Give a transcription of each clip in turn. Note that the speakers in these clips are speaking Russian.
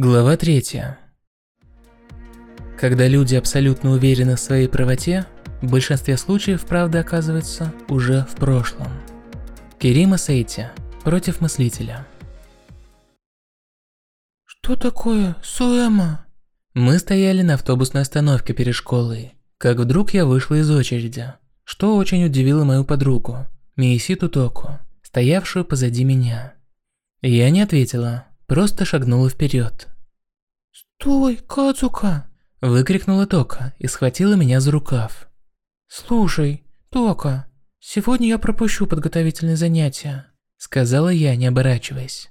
Глава 3. Когда люди абсолютно уверены в своей правоте, в большинстве случаев правда оказывается уже в прошлом. Кирима Сейти против мыслителя. Что такое Суэма? Мы стояли на автобусной остановке перед школой, как вдруг я вышла из очереди, что очень удивило мою подругу, Мииситу Току, стоявшую позади меня. Я не ответила, просто шагнула вперед. «Стой, Кадзука!» – выкрикнула Тока и схватила меня за рукав. «Слушай, Тока, сегодня я пропущу подготовительные занятия», – сказала я, не оборачиваясь.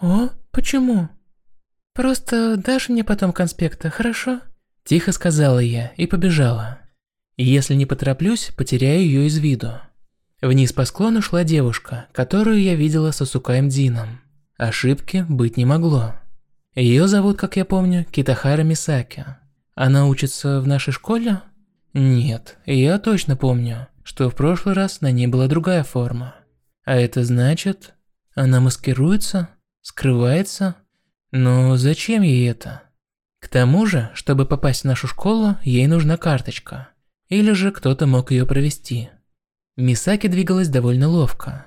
«О, почему?» «Просто дашь мне потом конспекты, хорошо?» Тихо сказала я и побежала. Если не потороплюсь, потеряю ее из виду. Вниз по склону шла девушка, которую я видела с Асукаем Дином. Ошибки быть не могло. Ее зовут, как я помню, Китахара Мисаки. Она учится в нашей школе? Нет, я точно помню, что в прошлый раз на ней была другая форма. А это значит, она маскируется, скрывается? Но зачем ей это? К тому же, чтобы попасть в нашу школу, ей нужна карточка. Или же кто-то мог ее провести. Мисаки двигалась довольно ловко.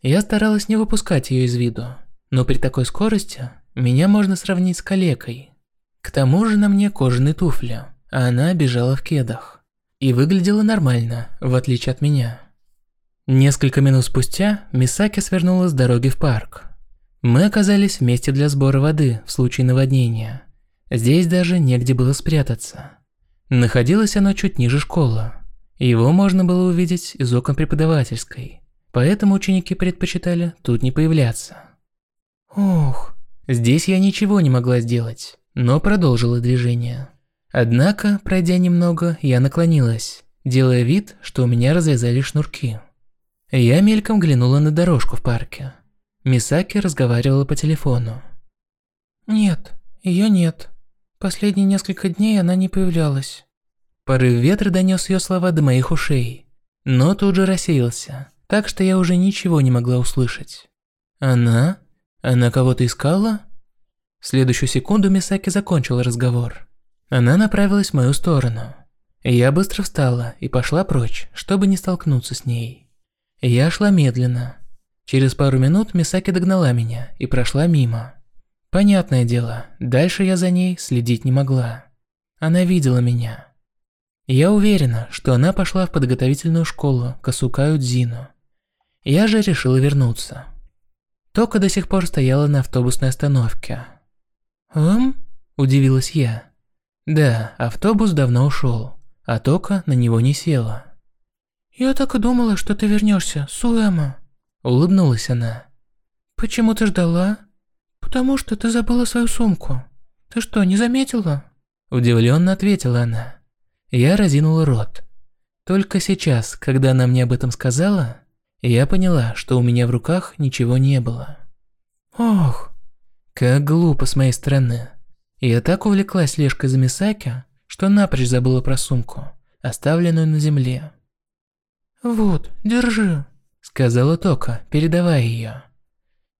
Я старалась не выпускать ее из виду, но при такой скорости меня можно сравнить с калекой. К тому же на мне кожаные туфли, а она бежала в кедах. И выглядела нормально, в отличие от меня. Несколько минут спустя Мисаки свернула с дороги в парк. Мы оказались вместе для сбора воды в случае наводнения. Здесь даже негде было спрятаться. Находилось оно чуть ниже школы. Его можно было увидеть из окон преподавательской, поэтому ученики предпочитали тут не появляться. Ох, здесь я ничего не могла сделать, но продолжила движение. Однако, пройдя немного, я наклонилась, делая вид, что у меня развязали шнурки. Я мельком глянула на дорожку в парке. Мисаки разговаривала по телефону. «Нет, ее нет. Последние несколько дней она не появлялась». Порыв ветра донес ее слова до моих ушей, но тут же рассеялся, так что я уже ничего не могла услышать. Она она кого-то искала? В следующую секунду Мисаки закончила разговор. Она направилась в мою сторону. Я быстро встала и пошла прочь, чтобы не столкнуться с ней. Я шла медленно. Через пару минут Мисаки догнала меня и прошла мимо. Понятное дело, дальше я за ней следить не могла. Она видела меня. Я уверена, что она пошла в подготовительную школу к Асукаю Дзину. Я же решила вернуться. Тока до сих пор стояла на автобусной остановке. «Эм?» – удивилась я. Да, автобус давно ушел, а Тока на него не села. «Я так и думала, что ты вернешься, Суэма», – улыбнулась она. «Почему ты ждала?» «Потому что ты забыла свою сумку. Ты что, не заметила?» Удивленно ответила она. Я разинула рот. Только сейчас, когда она мне об этом сказала, я поняла, что у меня в руках ничего не было. Ох, как глупо с моей стороны. Я так увлеклась слежкой за Мисаки, что напрочь забыла про сумку, оставленную на земле. «Вот, держи», – сказала Тока, передавая ее.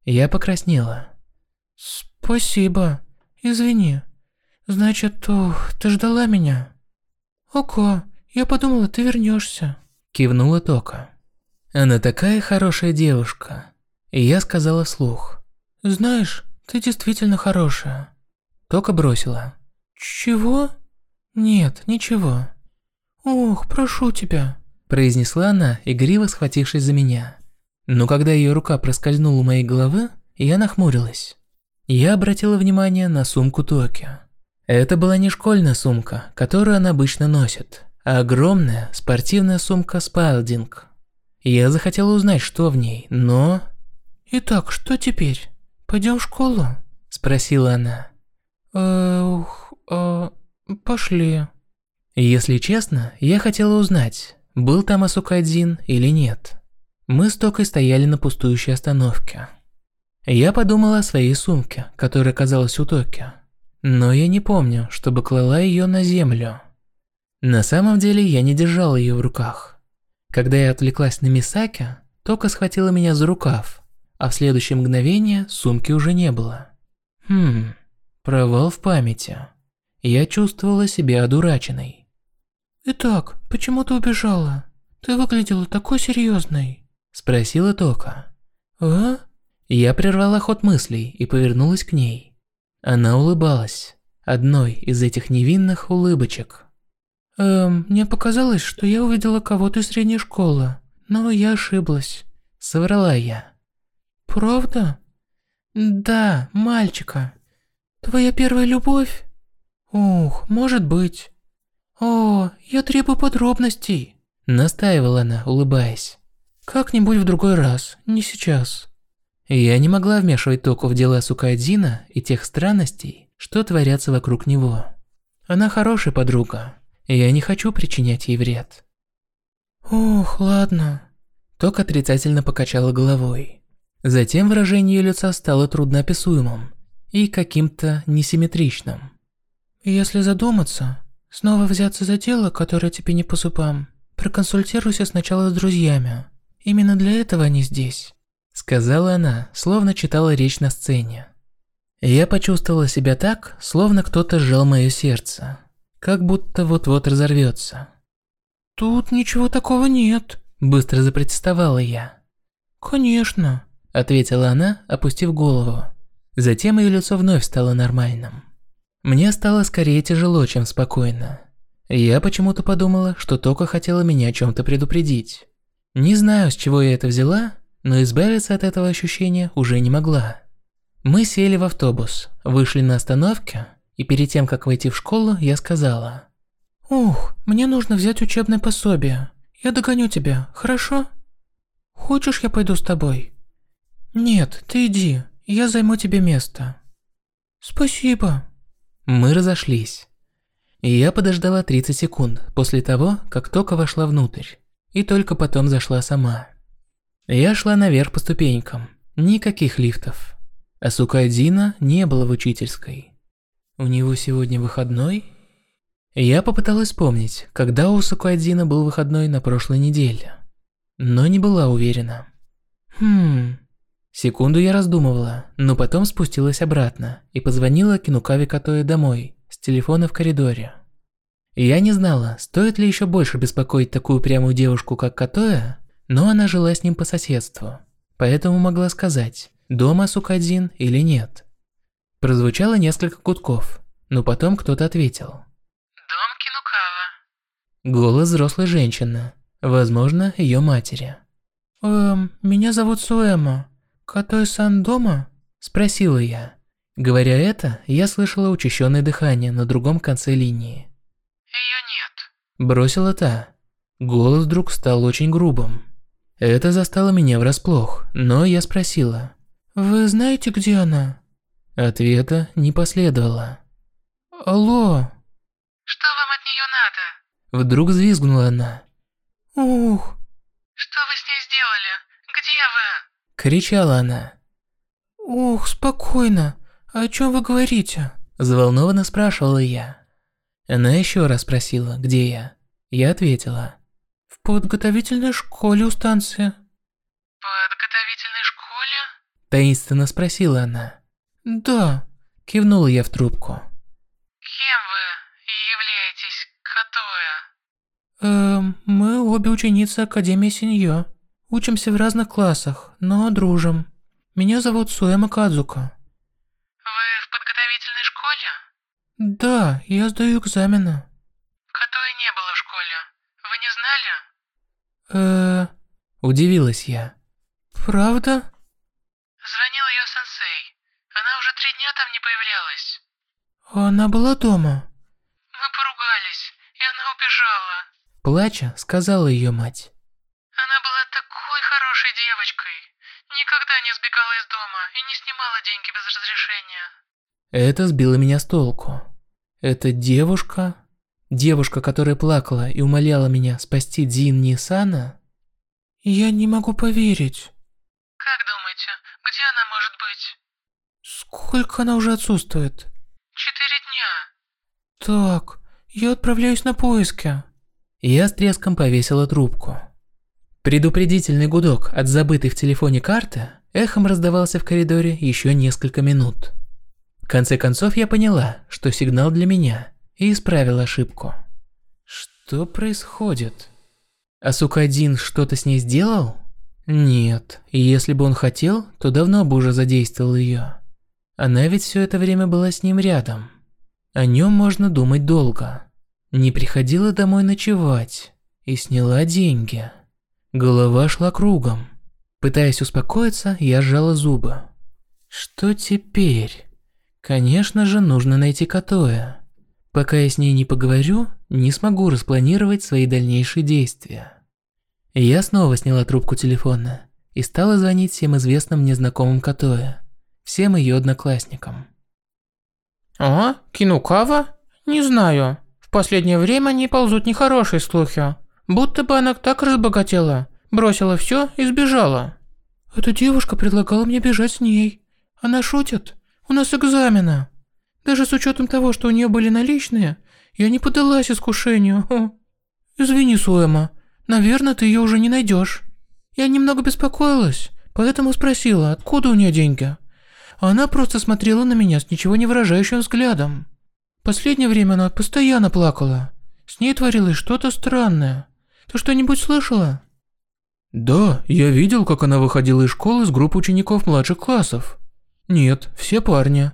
Я покраснела. «Спасибо. Извини. Значит, ох, ты ждала меня?» «Ого, я подумала, ты вернешься», – кивнула Тока. Она такая хорошая девушка. И я сказала слух. Знаешь, ты действительно хорошая. Только бросила. Чего? Нет, ничего. Ох, прошу тебя. Произнесла она, игриво схватившись за меня. Но когда ее рука проскользнула у моей головы, я нахмурилась. Я обратила внимание на сумку Токи. Это была не школьная сумка, которую она обычно носит, а огромная спортивная сумка Спайлдинг. Я захотела узнать, что в ней, но... «Итак, что теперь? Пойдем в школу?» – спросила она. «Эх, э, пошли». Если честно, я хотела узнать, был там Асукадзин или нет. Мы с Токой стояли на пустующей остановке. Я подумала о своей сумке, которая оказалась у Токи. Но я не помню, чтобы клала ее на землю. На самом деле я не держала ее в руках. Когда я отвлеклась на Мисаки, Тока схватила меня за рукав, а в следующее мгновение сумки уже не было. Хм, Провал в памяти. Я чувствовала себя одураченной. «Итак, почему ты убежала? Ты выглядела такой серьезной», – спросила Тока. «А?» Я прервала ход мыслей и повернулась к ней. Она улыбалась. Одной из этих невинных улыбочек. «Эм, мне показалось, что я увидела кого-то из средней школы, но я ошиблась», – соврала я. «Правда?» «Да, мальчика. Твоя первая любовь?» «Ух, может быть». «О, я требую подробностей», – настаивала она, улыбаясь. «Как-нибудь в другой раз, не сейчас». Я не могла вмешивать Току в дела Сукайдзина и тех странностей, что творятся вокруг него. Она хорошая подруга, я не хочу причинять ей вред. «Ох, ладно». Ток отрицательно покачала головой. Затем выражение лица стало трудноописуемым и каким-то несимметричным. «Если задуматься, снова взяться за дело, которое тебе не по зубам, проконсультируйся сначала с друзьями. Именно для этого они здесь». Сказала она, словно читала речь на сцене. Я почувствовала себя так, словно кто-то сжал мое сердце. Как будто вот-вот разорвется. «Тут ничего такого нет», – быстро запротестовала я. «Конечно», – ответила она, опустив голову. Затем ее лицо вновь стало нормальным. Мне стало скорее тяжело, чем спокойно. Я почему-то подумала, что Тока хотела меня о чем-то предупредить. Не знаю, с чего я это взяла, но избавиться от этого ощущения уже не могла. Мы сели в автобус, вышли на остановке, и перед тем, как войти в школу, я сказала. «Ух, мне нужно взять учебное пособие. Я догоню тебя, хорошо? Хочешь, я пойду с тобой?» «Нет, ты иди, я займу тебе место». «Спасибо». Мы разошлись. Я подождала 30 секунд после того, как Тока вошла внутрь, и только потом зашла сама. Я шла наверх по ступенькам. Никаких лифтов. А Сукайдина не было в учительской. У него сегодня выходной? Я попыталась вспомнить, когда у Сукайдина был выходной на прошлой неделе. Но не была уверена. Хм... Секунду я раздумывала, но потом спустилась обратно и позвонила Кинукаве Катое домой, с телефона в коридоре. Я не знала, стоит ли еще больше беспокоить такую прямую девушку, как Катоя, но она жила с ним по соседству, поэтому могла сказать, дома Сукадин или нет. Прозвучало несколько гудков, но потом кто-то ответил. «Дом Кинукава». Голос взрослой женщины, возможно, ее матери. «Эм, меня зовут Суэма. Катой-сан дома?» – спросила я. Говоря это, я слышала учащенное дыхание на другом конце линии. Ее нет. Бросила та. Голос вдруг стал очень грубым. Это застало меня врасплох, но я спросила. «Вы знаете, где она?» Ответа не последовало. «Алло?» «Что вам от нее надо?» Вдруг взвизгнула она. «Ух!» «Что вы с ней сделали? Где вы?» Кричала она. «Ух, спокойно. О чем вы говорите?» Заволнованно спрашивала я. Она еще раз спросила, где я. Я ответила подготовительной школе у станции». «Подготовительной школе?» Таинственно спросила она. «Да», кивнула я в трубку. «Кем вы являетесь, Катоя?» «Эм, мы обе ученицы Академии Синьо. Учимся в разных классах, но дружим. Меня зовут Суэма Кадзука». «Вы в подготовительной школе?» «Да, я сдаю экзамены». Катоя не было в школе. Вы не знали?» э Удивилась я. Правда? Звонил ее сенсей. Она уже три дня там не появлялась. Она была дома? Мы поругались, и она убежала. Плача, сказала ее мать. Она была такой хорошей девочкой. Никогда не сбегала из дома и не снимала деньги без разрешения. Это сбило меня с толку. Эта девушка Девушка, которая плакала и умоляла меня спасти Дин Нисана? Я не могу поверить. Как думаете, где она может быть? Сколько она уже отсутствует? Так, я отправляюсь на поиски. Я с треском повесила трубку. Предупредительный гудок от забытой в телефоне карты эхом раздавался в коридоре еще несколько минут. конце концов я поняла, что сигнал для меня, и исправила ошибку. Что происходит? Асукадин что-то с ней сделал? Нет, если бы он хотел, то давно бы уже задействовал ее. Она ведь все это время была с ним рядом. О нем можно думать долго. Не приходила домой ночевать и сняла деньги. Голова шла кругом. Пытаясь успокоиться, я сжала зубы. Что теперь? Конечно же, нужно найти Катоя. Пока я с ней не поговорю, не смогу распланировать свои дальнейшие действия. Я снова сняла трубку телефона и стала звонить всем известным мне знакомым Катоя, всем ее одноклассникам. «А, Кинукава? Не знаю. В последнее время не ползут нехорошие слухи. Будто бы она так разбогатела, бросила все и сбежала». «Эта девушка предлагала мне бежать с ней. Она шутит. У нас экзамена. Даже с учетом того, что у нее были наличные, я не поддалась искушению. О. Извини, Суэма, наверное, ты ее уже не найдешь. Я немного беспокоилась, поэтому спросила, откуда у нее деньги. Она просто смотрела на меня с ничего не выражающим взглядом. Последнее время она постоянно плакала. С ней творилось что-то странное. Ты что-нибудь слышала? Да, я видел, как она выходила из школы с группой учеников младших классов. Нет, все парни.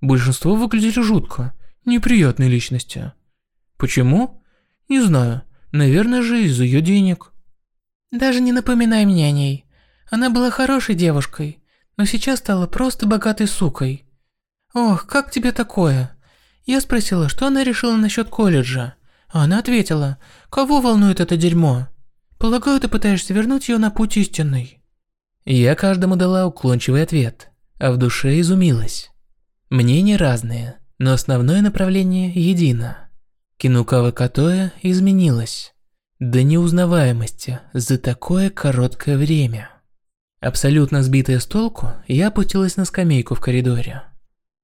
Большинство выглядели жутко, неприятные личности. Почему? Не знаю. Наверное же из-за ее денег. Даже не напоминай мне о ней. Она была хорошей девушкой, но сейчас стала просто богатой сукой. Ох, как тебе такое? Я спросила, что она решила насчет колледжа. Она ответила, кого волнует это дерьмо? Полагаю, ты пытаешься вернуть ее на путь истинный. Я каждому дала уклончивый ответ, а в душе изумилась. Мнения разные, но основное направление едино. Кинукава Катоя изменилась. До неузнаваемости за такое короткое время. Абсолютно сбитая с толку, я опустилась на скамейку в коридоре.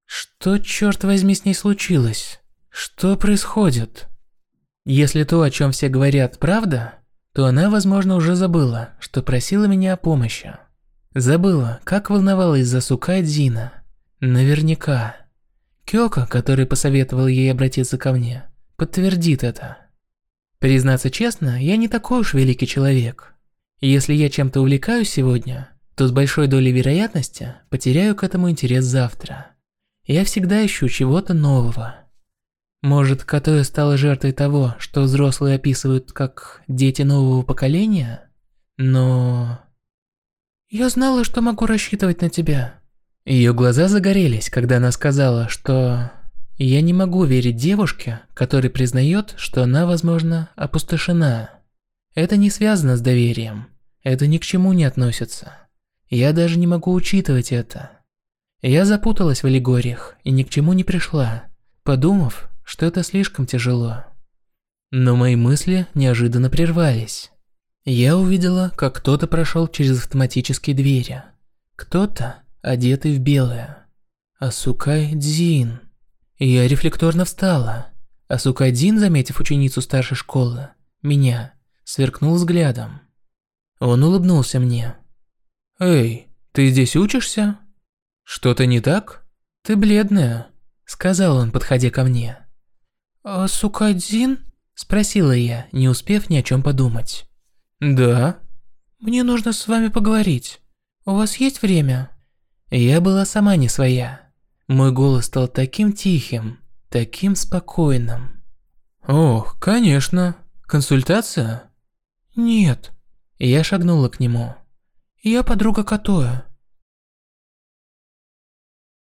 Что, черт возьми, с ней случилось? Что происходит? Если то, о чем все говорят, правда, то она, возможно, уже забыла, что просила меня о помощи. Забыла, как волновалась за Сука Дзина. Наверняка. Кёка, который посоветовал ей обратиться ко мне, подтвердит это. Признаться честно, я не такой уж великий человек. Если я чем-то увлекаюсь сегодня, то с большой долей вероятности потеряю к этому интерес завтра. Я всегда ищу чего-то нового. Может, Катоя стала жертвой того, что взрослые описывают как дети нового поколения? Но... Я знала, что могу рассчитывать на тебя. Ее глаза загорелись, когда она сказала, что я не могу верить девушке, которая признает, что она, возможно, опустошена. Это не связано с доверием. Это ни к чему не относится. Я даже не могу учитывать это. Я запуталась в аллегориях и ни к чему не пришла, подумав, что это слишком тяжело. Но мои мысли неожиданно прервались. Я увидела, как кто-то прошел через автоматические двери. Кто-то, одетый в белое. Асукай Дзин. Я рефлекторно встала. Асукай Дзин, заметив ученицу старшей школы, меня, сверкнул взглядом. Он улыбнулся мне. «Эй, ты здесь учишься? Что-то не так? Ты бледная», — сказал он, подходя ко мне. «Асукай Дзин?» – спросила я, не успев ни о чем подумать. «Да?» «Мне нужно с вами поговорить. У вас есть время?» Я была сама не своя. Мой голос стал таким тихим, таким спокойным. «Ох, конечно. Консультация?» «Нет». Я шагнула к нему. «Я подруга Катоя.